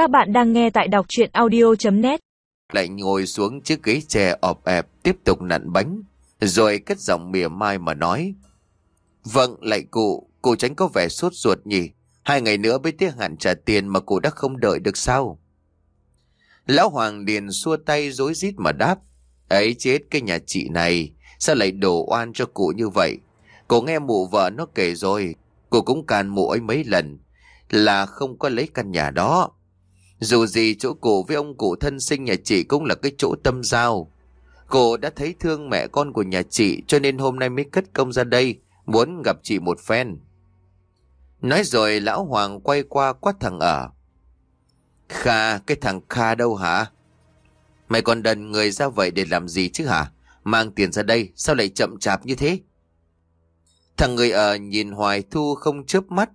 Các bạn đang nghe tại đọc chuyện audio.net Lại ngồi xuống chiếc ghế chè ọp ẹp tiếp tục nặn bánh. Rồi cất giọng mỉa mai mà nói. Vâng, lại cụ, cụ tránh có vẻ sốt ruột nhỉ. Hai ngày nữa mới tiếc hạn trả tiền mà cụ đã không đợi được sao? Lão Hoàng liền xua tay dối rít mà đáp. Ấy chết cái nhà chị này, sao lại đổ oan cho cụ như vậy? Cô nghe mụ vợ nó kể rồi, cô cũng càn mụ ấy mấy lần, là không có lấy căn nhà đó. Dù gì chỗ cổ với ông cụ thân sinh nhà chị cũng là cái chỗ tâm giao. Cô đã thấy thương mẹ con của nhà chị cho nên hôm nay mới cất công ra đây, muốn gặp chị một phen. Nói rồi lão Hoàng quay qua quát thằng ở. Kha, cái thằng Kha đâu hả? Mày còn đần người ra vậy để làm gì chứ hả? Mang tiền ra đây, sao lại chậm chạp như thế? Thằng người ở nhìn Hoài Thu không chớp mắt.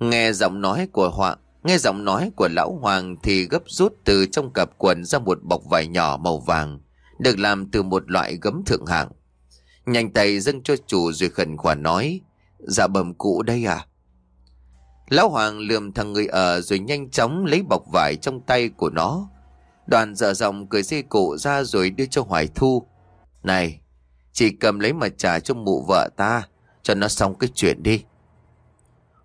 Nghe giọng nói của Hoàng, nghe giọng nói của lão Hoàng thì gấp rút từ trong cặp quần ra một bọc vải nhỏ màu vàng, được làm từ một loại gấm thượng hạng. Nhanh tay dâng cho chủ rồi khẩn khoản nói, dạ bầm cụ đây à? Lão Hoàng lườm thằng người ở rồi nhanh chóng lấy bọc vải trong tay của nó. Đoàn dở dòng cười dây cụ ra rồi đưa cho Hoài Thu. Này, chỉ cầm lấy mà trả cho mụ vợ ta, cho nó xong cái chuyện đi.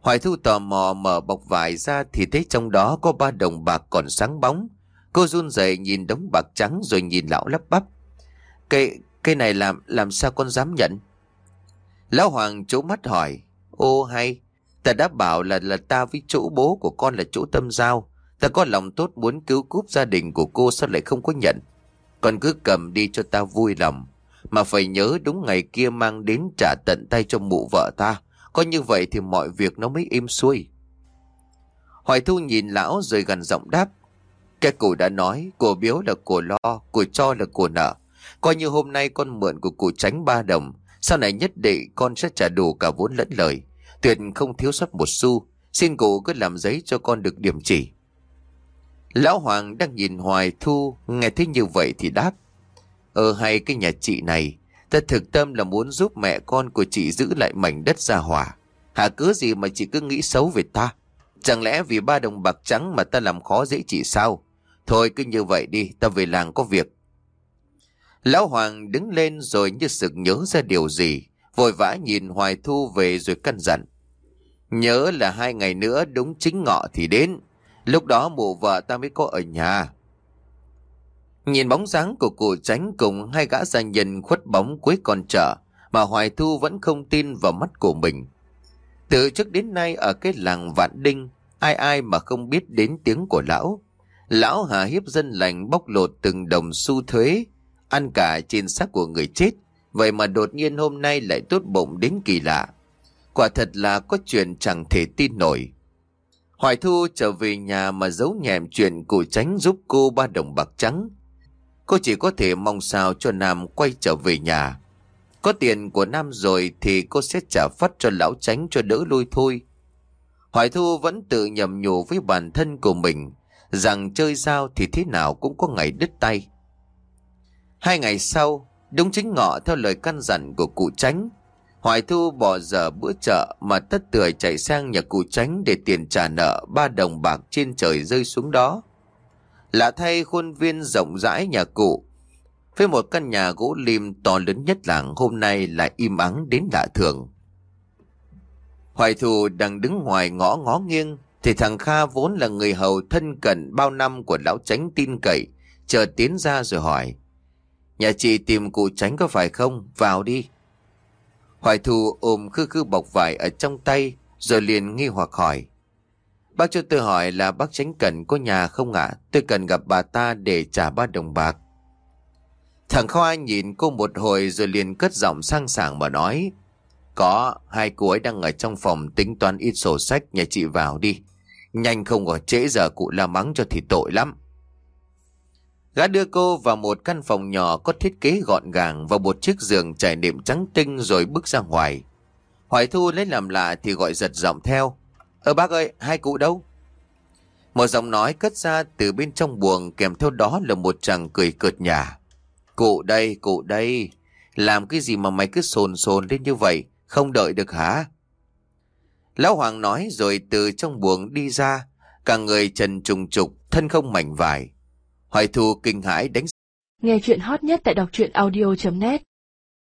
Hoài Thu tò mò mở bọc vải ra thì thấy trong đó có ba đồng bạc còn sáng bóng. Cô run rẩy nhìn đống bạc trắng rồi nhìn lão lắp bắp. Cái, cái này làm, làm sao con dám nhận? Lão Hoàng chỗ mắt hỏi. Ô hay, ta đã bảo là là ta với chỗ bố của con là chỗ tâm giao. Ta có lòng tốt muốn cứu cúp gia đình của cô sao lại không có nhận. Con cứ cầm đi cho ta vui lòng. Mà phải nhớ đúng ngày kia mang đến trả tận tay cho mụ vợ ta. Có như vậy thì mọi việc nó mới êm xuôi. Hoài Thu nhìn lão rồi gần giọng đáp. Cái cụ đã nói, của biếu là của lo, của cho là của nợ. Coi như hôm nay con mượn của cụ tránh ba đồng, sau này nhất định con sẽ trả đủ cả vốn lẫn lời. Tuyệt không thiếu sót một xu, xin cụ cứ làm giấy cho con được điểm chỉ. Lão Hoàng đang nhìn Hoài Thu, nghe thấy như vậy thì đáp. Ờ hay cái nhà chị này, ta thực tâm là muốn giúp mẹ con của chị giữ lại mảnh đất gia hỏa. Hả cứ gì mà chị cứ nghĩ xấu về ta? Chẳng lẽ vì ba đồng bạc trắng mà ta làm khó dễ chị sao? Thôi cứ như vậy đi, ta về làng có việc. Lão Hoàng đứng lên rồi như sực nhớ ra điều gì, vội vã nhìn Hoài Thu về rồi căn dặn. Nhớ là hai ngày nữa đúng chính ngọ thì đến, lúc đó mụ vợ ta mới có ở nhà. Nhìn bóng dáng của cụ tránh cùng hai gã gia nhân khuất bóng cuối con chợ mà Hoài Thu vẫn không tin vào mắt của mình. Từ trước đến nay ở cái làng Vạn Đinh, ai ai mà không biết đến tiếng của lão. Lão hà hiếp dân lành bóc lột từng đồng xu thuế, ăn cả trên xác của người chết. Vậy mà đột nhiên hôm nay lại tốt bụng đến kỳ lạ. Quả thật là có chuyện chẳng thể tin nổi. Hoài Thu trở về nhà mà giấu nhẹm chuyện cụ tránh giúp cô ba đồng bạc trắng. Cô chỉ có thể mong sao cho Nam quay trở về nhà. Có tiền của Nam rồi thì cô sẽ trả phát cho lão tránh cho đỡ lui thôi. Hoài Thu vẫn tự nhầm nhủ với bản thân của mình rằng chơi dao thì thế nào cũng có ngày đứt tay. Hai ngày sau, đúng chính ngọ theo lời căn dặn của cụ tránh, Hoài Thu bỏ giờ bữa chợ mà tất tưởi chạy sang nhà cụ tránh để tiền trả nợ ba đồng bạc trên trời rơi xuống đó là thay khuôn viên rộng rãi nhà cụ, với một căn nhà gỗ lim to lớn nhất làng hôm nay lại im ắng đến lạ thường. Hoài Thu đang đứng ngoài ngõ ngó nghiêng, thì thằng Kha vốn là người hầu thân cận bao năm của lão tránh tin cậy, chờ tiến ra rồi hỏi. Nhà chị tìm cụ tránh có phải không? Vào đi. Hoài Thu ôm khư khư bọc vải ở trong tay, rồi liền nghi hoặc hỏi. Bác cho tôi hỏi là bác tránh cần có nhà không ạ? Tôi cần gặp bà ta để trả ba đồng bạc. Thằng Khoa nhìn cô một hồi rồi liền cất giọng sang sảng mà nói. Có, hai cô ấy đang ở trong phòng tính toán ít sổ sách nhà chị vào đi. Nhanh không có trễ giờ cụ la mắng cho thì tội lắm. Gã đưa cô vào một căn phòng nhỏ có thiết kế gọn gàng và một chiếc giường trải nệm trắng tinh rồi bước ra ngoài. Hoài Thu lấy làm lạ thì gọi giật giọng theo. Ơ bác ơi, hai cụ đâu? Một giọng nói cất ra từ bên trong buồng kèm theo đó là một chàng cười cợt nhả. Cụ đây, cụ đây. Làm cái gì mà mày cứ sồn sồn lên như vậy? Không đợi được hả? Lão Hoàng nói rồi từ trong buồng đi ra. Cả người trần trùng trục thân không mảnh vải. Hoài Thu kinh hãi đánh Nghe chuyện hot nhất tại đọc truyện audio.net